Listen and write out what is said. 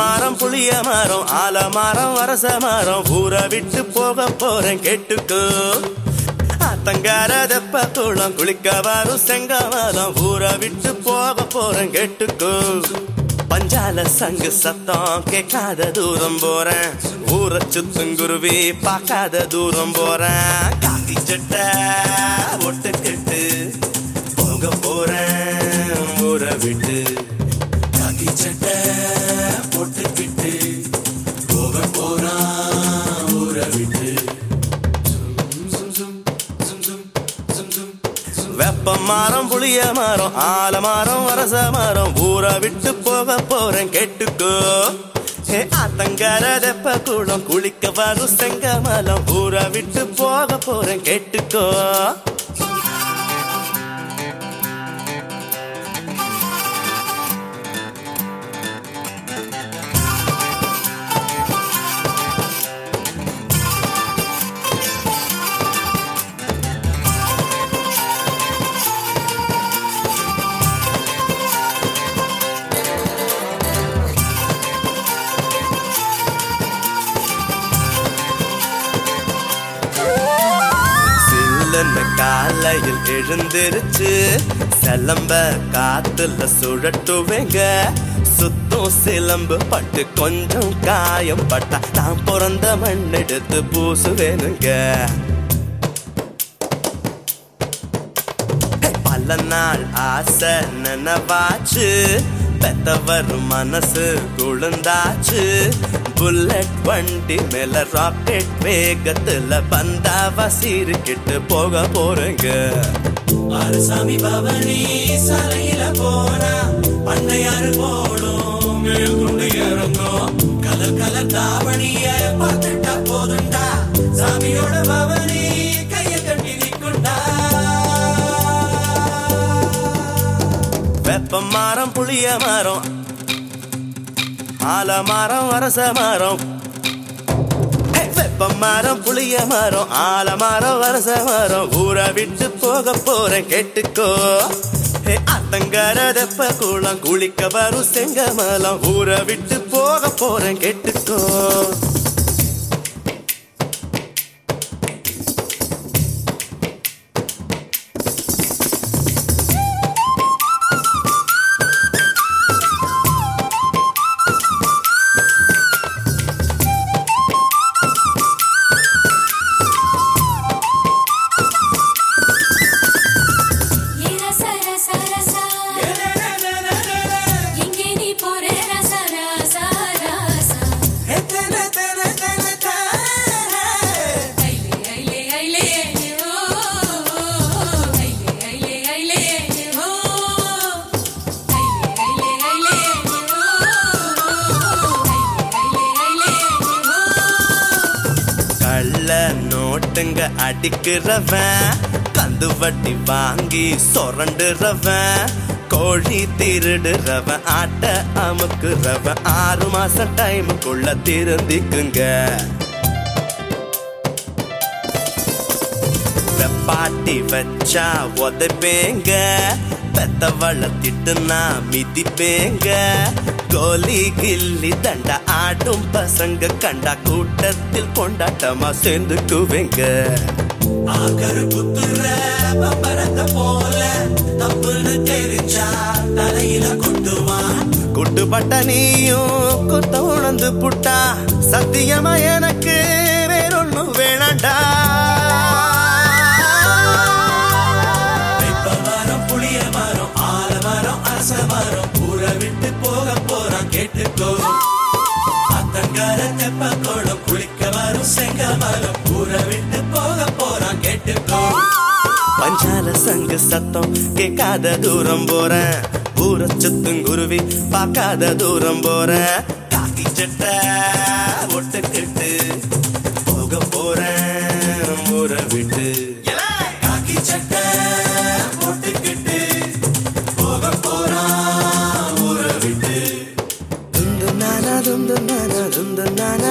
மாறம் புளிய மாறம் ஆல மாறம் வரச மாறம் ஊரை விட்டு போக போறேன் கேட்டுக்கோ. ஆத்தங்கார தெப்ப குளம் குளிக்க வரும் செங்கவாதம் ஊரை விட்டு போக போறேன் கேட்டுக்கோ. பஞ்சால சங்கு சத்தம் கேட்காத தூரம் போறேன். ஊரை சுத்தும் குருவி பார்க்காத தூரம் போறேன். காக்கி சட்டை ஒட்டுக்கிட்டு வெப்ப மரம் புளிய மரம் ஆல மரம் வரச மரம் ஊரை விட்டு போக போறேன் கேட்டுக்கோ. ஏ ஆத்தங்கர தெப்ப குளம் குளிக்க வரும் செங்கமலம். ஊரை விட்டு போக போறேன் கேட்டுக்கோ. சில்லுன்னு காலையில் எழுந்திருச்சு. சிலம்ப காத்துல சுழட்டுவேங்க. சுத்தம் சிலம்பு பட்டு கொஞ்சம் காயம் பட்டா நான் பிறந்த மண் எடுத்து பூசுவேனுங்க. பல நாள் ஆசை நினைவாச்சு. பெத்தவர் மனசு குழுந்தாச்சு புல்லட் வண்டி மேல ராக்கெட் வேகத்துல பந்தாவ சீருக்கிட்டு போக போறங்க. அரசாமி பவனி சாலையில போனா பண்ணையாறு போடும் மேல் கொண்டு இறங்கும். கலர் கலர் தாவணிய பார்த்துட்டா போதுண்டா. சாமியோட பவனி கைய கட்டி நிற்குண்டா வெப்ப மரம் புளிய மரம் ஆலமரம் அரச மரம். வெப்ப மரம் புளிய மரம். ஆலமரம் அரச மரம். ஊரை விட்டு போக போறேன் கேட்டுக்கோ. அத்தங்கர தெப்ப குளம் குளிக்க வரும் செங்கமலம் ஊரை விட்டு போக போறேன் கேட்டுக்கோ. நோட்டுங்க அடிக்கிறவன். கந்து வட்டி வாங்கி சொரண்டுறவன். கோழி திருடுறவன் ஆட்ட அமுக்குறவன். ஆறு மாசம் டைமுக்குள்ள திருந்திக்குங்க. வெப்பாட்டி வச்சா உதப்பேங்க. பெத்தவள திட்டுனா மிதிப்பேங்க. கோலி கில்லி தண்டா ஆடும் பசங்க கண்டா கூட்டத்தில் கொண்டாட்டமா சேர்ந்துக்குவேங்க. குத்துற பம்பரத்தை போல தப்புன்னு தெரிஞ்சா தலையில கொட்டுவான் குட்டுப்பட்ட நீயும் குத்த உணர்ந்து புட்டா. சத்தியமா எனக்கு அத்தங்கர தெப்ப குளிக்க வரும் செங்க ஊரை விட்டு போக போறான் கேட்டுக்கோ பஞ்சால சங்கு சத்தம் கேட்காத தூரம் போறேன். ஊரை சுத்தும் குருவி பார்க்காத தூரம் போறேன். காக்கி சட்டை ஒட்டுக்கிட்டு போக போறேன். ஊரை விட்டு 真的奶奶